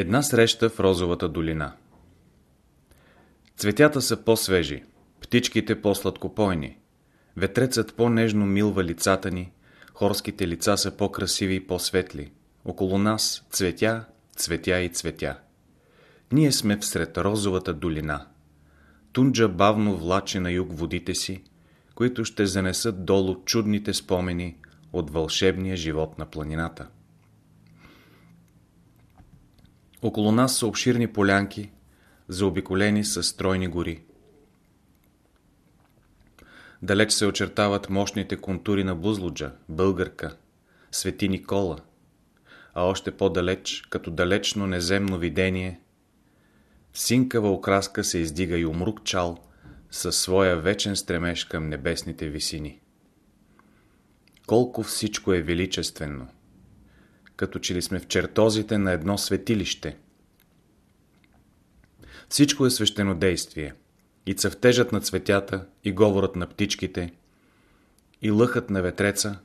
Една среща в Розовата долина Цветята са по-свежи, птичките по-сладкопойни, ветрецът по-нежно милва лицата ни, хорските лица са по-красиви и по-светли. Около нас цветя, цветя и цветя. Ние сме всред Розовата долина. Тунджа бавно влачи на юг водите си, които ще занесат долу чудните спомени от вълшебния живот на планината. Около нас са обширни полянки, заобиколени с стройни гори. Далеч се очертават мощните контури на Бузлуджа, Българка, Свети Никола, а още по-далеч, като далечно неземно видение, синкава окраска се издига и умрук чал със своя вечен стремеж към небесните висини. Колко всичко е величествено! Като че ли сме в чертозите на едно светилище. Всичко е свещено действие. И цъфтежът на цветята, и говорът на птичките, и лъхът на ветреца,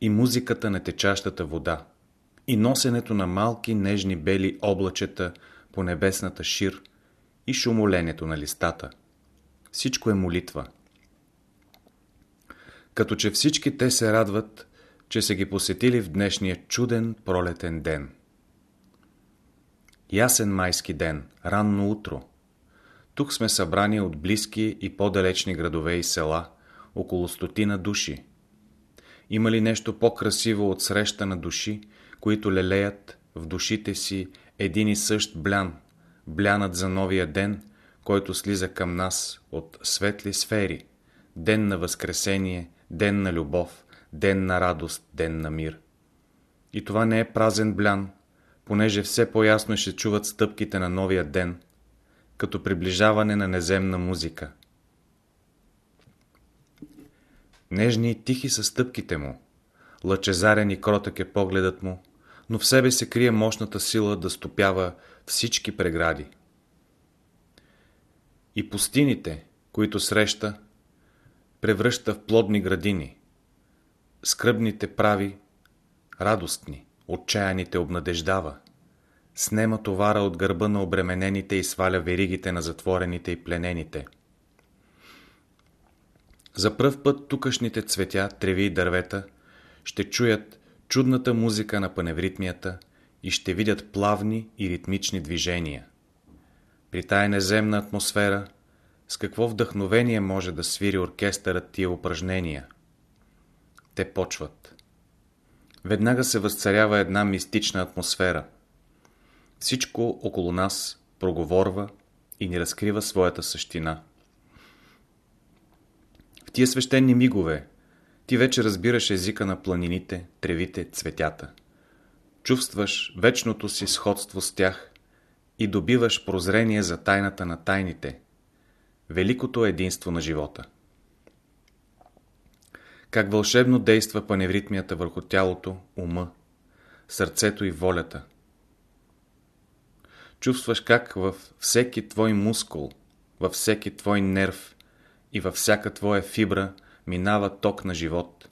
и музиката на течащата вода, и носенето на малки нежни бели облачета по небесната шир, и шумоленето на листата. Всичко е молитва. Като че всички те се радват че са ги посетили в днешния чуден пролетен ден. Ясен майски ден, ранно утро. Тук сме събрани от близки и по-далечни градове и села, около стотина души. Има ли нещо по-красиво от среща на души, които лелеят в душите си един и същ блян, блянат за новия ден, който слиза към нас от светли сфери, ден на възкресение, ден на любов, ден на радост, ден на мир. И това не е празен блян, понеже все по-ясно ще чуват стъпките на новия ден, като приближаване на неземна музика. Нежни и тихи са стъпките му, лъчезарен и кротък е погледът му, но в себе се крие мощната сила да стопява всички прегради. И пустините, които среща, превръща в плодни градини – скръбните прави радостни, отчаяните обнадеждава. Снема товара от гърба на обременените и сваля веригите на затворените и пленените. За пръв път тукашните цветя, треви и дървета ще чуят чудната музика на паневритмията и ще видят плавни и ритмични движения. При тая неземна атмосфера с какво вдъхновение може да свири оркестърът тия упражнения – те почват. Веднага се възцарява една мистична атмосфера. Всичко около нас проговорва и ни разкрива своята същина. В тия свещени мигове ти вече разбираш езика на планините, тревите, цветята. Чувстваш вечното си сходство с тях и добиваш прозрение за тайната на тайните, великото единство на живота как вълшебно действа паневритмията върху тялото, ума, сърцето и волята. Чувстваш как във всеки твой мускул, във всеки твой нерв и във всяка твоя фибра минава ток на живот,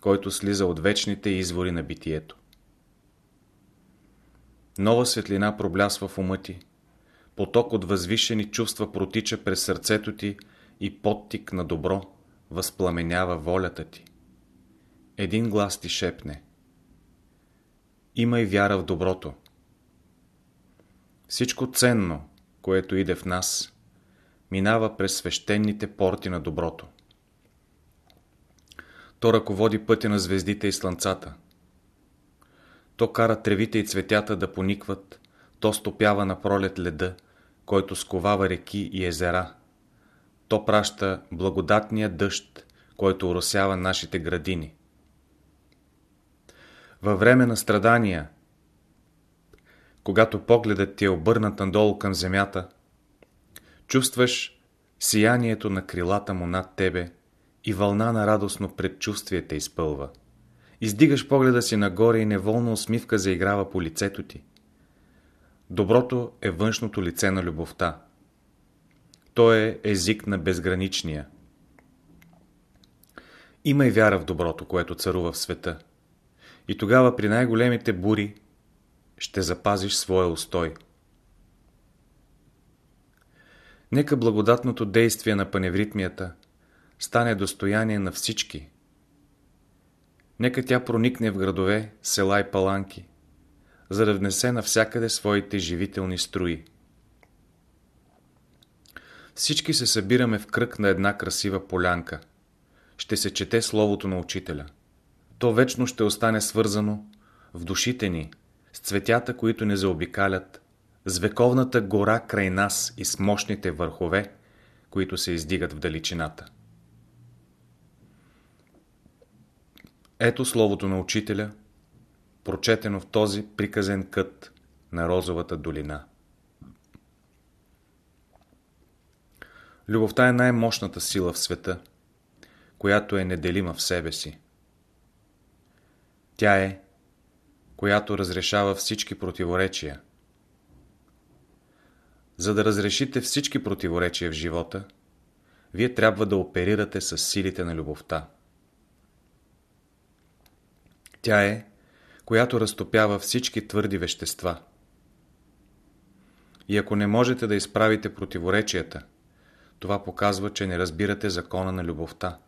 който слиза от вечните извори на битието. Нова светлина проблясва в ума ти, поток от възвишени чувства протича през сърцето ти и подтик на добро – възпламенява волята ти. Един глас ти шепне. Имай вяра в доброто. Всичко ценно, което иде в нас, минава през свещените порти на доброто. То ръководи пътя на звездите и слънцата. То кара тревите и цветята да поникват, то стопява на пролет леда, който сковава реки и езера, то праща благодатния дъжд, който уросява нашите градини. Във време на страдания, когато погледът ти е обърнат надолу към земята, чувстваш сиянието на крилата му над тебе и вълна на радостно предчувствие те изпълва. Издигаш погледа си нагоре и неволно усмивка заиграва по лицето ти. Доброто е външното лице на любовта. Той е език на безграничния. Имай вяра в доброто, което царува в света. И тогава при най-големите бури ще запазиш своя устой. Нека благодатното действие на паневритмията стане достояние на всички. Нека тя проникне в градове, села и паланки, за да внесе навсякъде своите живителни струи. Всички се събираме в кръг на една красива полянка. Ще се чете Словото на Учителя. То вечно ще остане свързано в душите ни с цветята, които не заобикалят, с вековната гора край нас и с мощните върхове, които се издигат в далечината. Ето Словото на Учителя, прочетено в този приказен кът на Розовата долина. Любовта е най-мощната сила в света, която е неделима в себе си. Тя е, която разрешава всички противоречия. За да разрешите всички противоречия в живота, вие трябва да оперирате с силите на любовта. Тя е, която разтопява всички твърди вещества. И ако не можете да изправите противоречията, това показва, че не разбирате закона на любовта.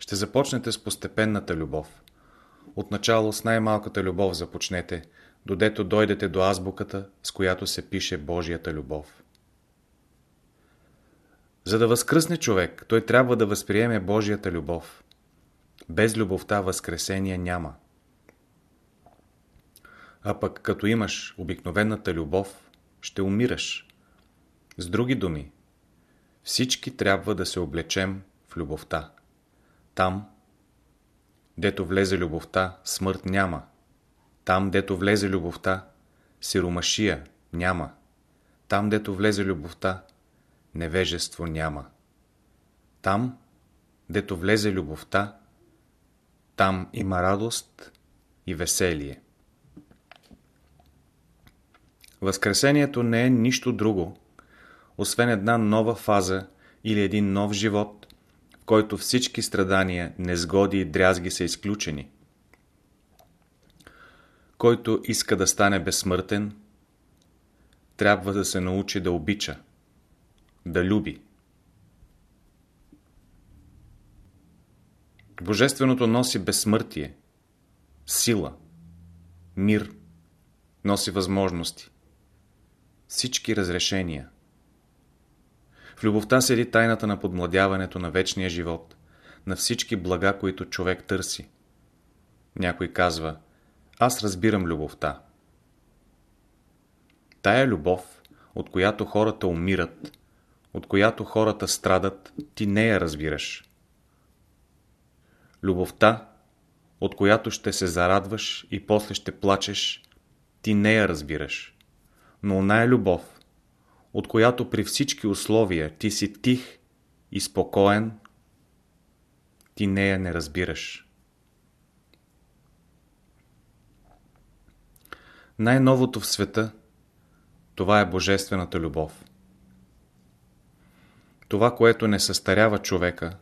Ще започнете с постепенната любов. Отначало с най-малката любов започнете, додето дойдете до азбуката, с която се пише Божията любов. За да възкръсне човек, той трябва да възприеме Божията любов. Без любовта възкресение няма. А пък като имаш обикновената любов, ще умираш. С други думи, всички трябва да се облечем в любовта. Там, дето влезе любовта, смърт няма. Там, дето влезе любовта, сиромашия няма. Там, дето влезе любовта, невежество няма. Там, дето влезе любовта, там има радост и веселие. Възкресението не е нищо друго, освен една нова фаза или един нов живот, в който всички страдания, незгоди и дрязги са изключени. Който иска да стане безсмъртен, трябва да се научи да обича, да люби. Божественото носи безсмъртие, сила, мир, носи възможности, всички разрешения. В любовта седи тайната на подмладяването на вечния живот, на всички блага, които човек търси. Някой казва, аз разбирам любовта. Тая любов, от която хората умират, от която хората страдат, ти не я разбираш. Любовта, от която ще се зарадваш и после ще плачеш, ти не я разбираш. Но она е любов, от която при всички условия ти си тих и спокоен, ти нея не разбираш. Най-новото в света, това е Божествената любов. Това, което не състарява човека,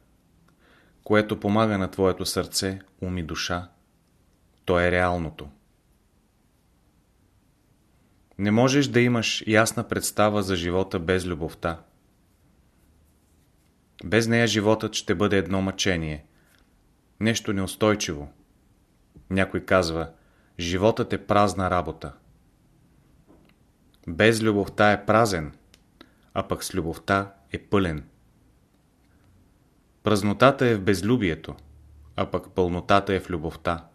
което помага на твоето сърце, ум и душа, то е реалното. Не можеш да имаш ясна представа за живота без любовта. Без нея животът ще бъде едно мъчение. Нещо неустойчиво. Някой казва, животът е празна работа. Без любовта е празен, а пък с любовта е пълен. Празнотата е в безлюбието, а пък пълнотата е в любовта.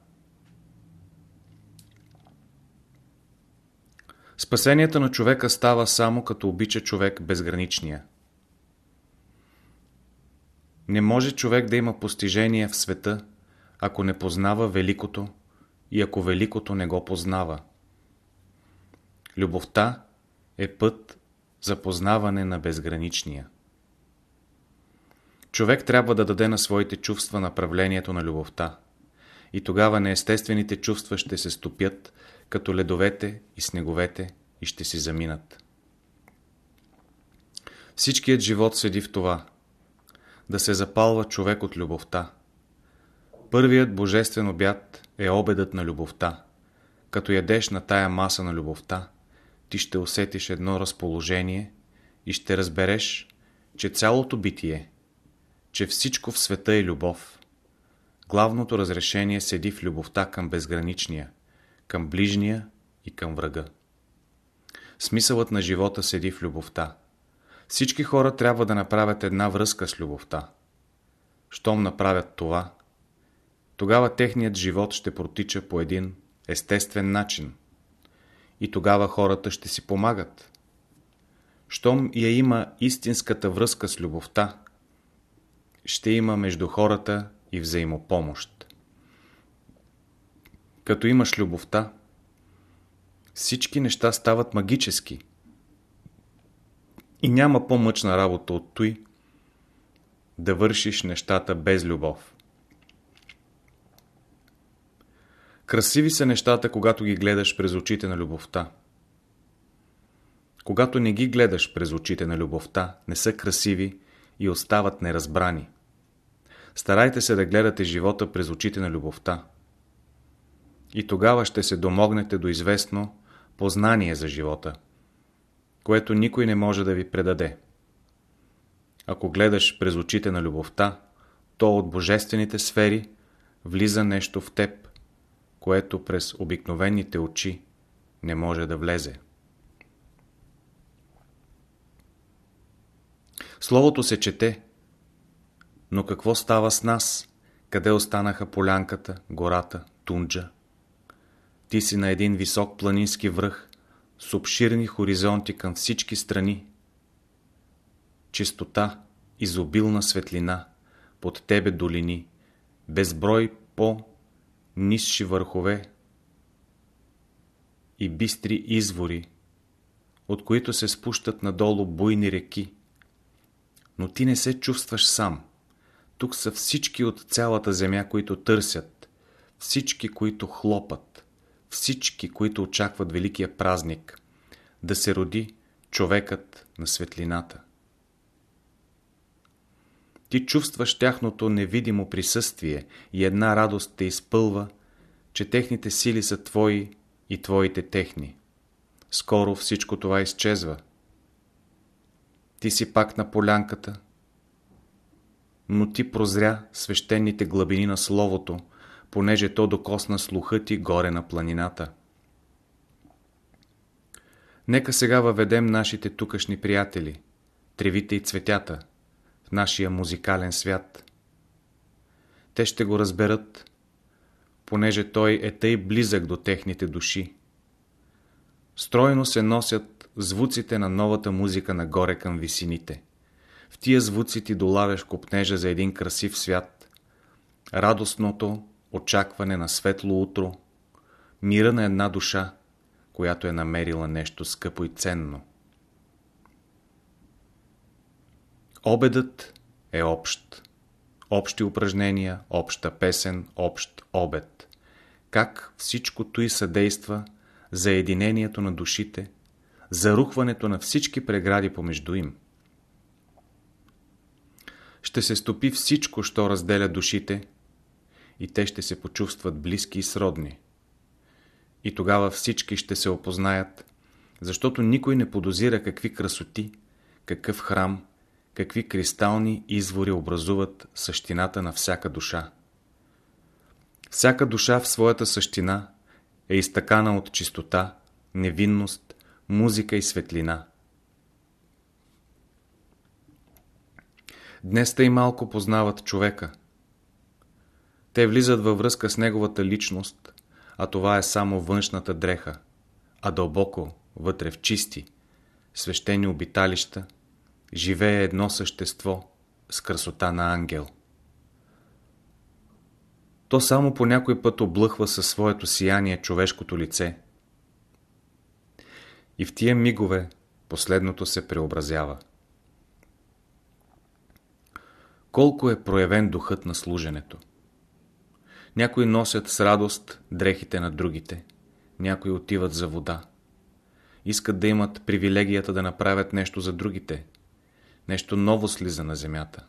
Спасението на човека става само като обича човек безграничния. Не може човек да има постижение в света, ако не познава великото и ако великото не го познава. Любовта е път за познаване на безграничния. Човек трябва да даде на своите чувства направлението на любовта. И тогава неестествените чувства ще се стопят, като ледовете и снеговете, и ще си заминат. Всичкият живот седи в това. Да се запалва човек от любовта. Първият божествен обяд е обедът на любовта. Като ядеш на тая маса на любовта, ти ще усетиш едно разположение и ще разбереш, че цялото битие, че всичко в света е любов. Главното разрешение седи в любовта към безграничния, към ближния и към врага. Смисълът на живота седи в любовта. Всички хора трябва да направят една връзка с любовта. Щом направят това, тогава техният живот ще протича по един естествен начин. И тогава хората ще си помагат. Щом я има истинската връзка с любовта, ще има между хората и взаимопомощ. Като имаш любовта, всички неща стават магически. И няма по-мъчна работа от той да вършиш нещата без любов. Красиви са нещата, когато ги гледаш през очите на любовта. Когато не ги гледаш през очите на любовта, не са красиви и остават неразбрани. Старайте се да гледате живота през очите на любовта. И тогава ще се домогнете до известно познание за живота, което никой не може да ви предаде. Ако гледаш през очите на любовта, то от божествените сфери влиза нещо в теб, което през обикновените очи не може да влезе. Словото се чете, но какво става с нас? Къде останаха полянката, гората, тунджа? Ти си на един висок планински връх, с обширни хоризонти към всички страни. Чистота, изобилна светлина, под тебе долини, безброй по-нисши върхове и бистри извори, от които се спущат надолу буйни реки. Но ти не се чувстваш сам. Тук са всички от цялата земя, които търсят, всички, които хлопат, всички, които очакват великия празник, да се роди човекът на светлината. Ти чувстваш тяхното невидимо присъствие и една радост те изпълва, че техните сили са твои и твоите техни. Скоро всичко това изчезва. Ти си пак на полянката, но ти прозря свещените глъбини на Словото, понеже то докосна слуха ти горе на планината. Нека сега въведем нашите тукашни приятели, тревите и цветята, в нашия музикален свят. Те ще го разберат, понеже той е тъй близък до техните души. Стройно се носят звуците на новата музика нагоре към висините. В тия звуци ти долавяш копнежа за един красив свят, радостното очакване на светло утро, мира на една душа, която е намерила нещо скъпо и ценно. Обедът е общ. Общи упражнения, обща песен, общ обед. Как всичкото и съдейства за единението на душите, за рухването на всички прегради помежду им. Ще се стопи всичко, що разделя душите, и те ще се почувстват близки и сродни. И тогава всички ще се опознаят, защото никой не подозира какви красоти, какъв храм, какви кристални извори образуват същината на всяка душа. Всяка душа в своята същина е изтъкана от чистота, невинност, музика и светлина. Днес тъй малко познават човека. Те влизат във връзка с неговата личност, а това е само външната дреха, а дълбоко, вътре в чисти, свещени обиталища, живее едно същество с красота на ангел. То само по някой път облъхва със своето сияние човешкото лице. И в тия мигове последното се преобразява. Колко е проявен духът на служенето? Някои носят с радост дрехите на другите, някои отиват за вода. Искат да имат привилегията да направят нещо за другите. Нещо ново слиза на земята.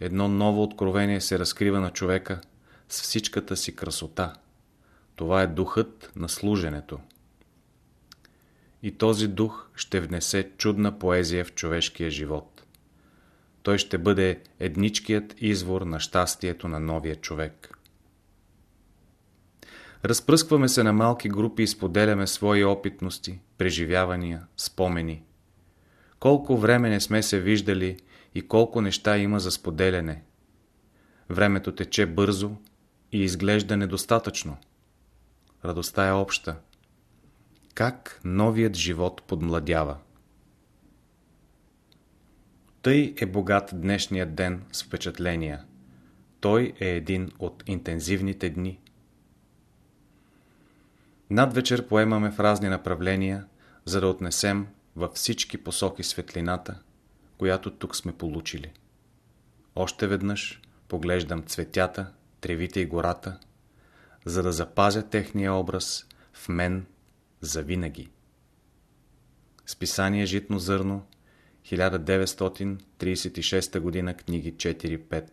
Едно ново откровение се разкрива на човека, с всичката си красота. Това е духът на служенето. И този дух ще внесе чудна поезия в човешкия живот. Той ще бъде едничкият извор на щастието на новия човек. Разпръскваме се на малки групи и споделяме свои опитности, преживявания, спомени. Колко време не сме се виждали и колко неща има за споделяне. Времето тече бързо и изглежда недостатъчно. Радостта е обща. Как новият живот подмладява? Тъй е богат днешният ден с впечатления. Той е един от интензивните дни. Надвечер поемаме в разни направления, за да отнесем във всички посоки светлината, която тук сме получили. Още веднъж поглеждам цветята, тревите и гората, за да запазя техния образ в мен завинаги. Списание Житно зърно 1936 година, книги 4-5